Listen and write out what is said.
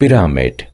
pyramid